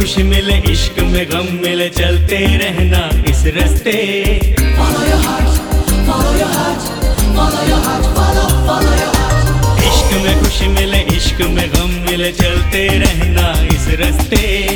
खुश मिले इश्क में गम मिले चलते रहना इस रस्ते। इश्क में खुश मिले इश्क में गम मिले चलते रहना इस रस्ते।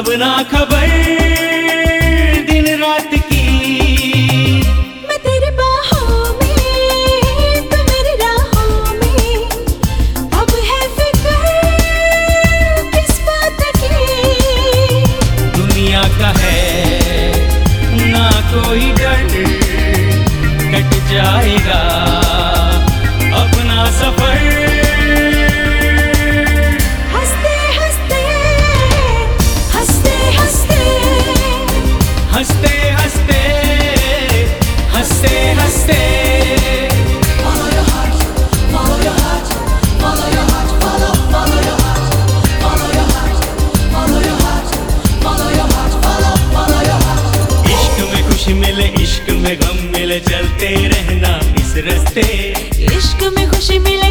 अब ना खबर मिले इश्क में गम मिले चलते रहना इस रस्ते। इश्क में खुशी मिले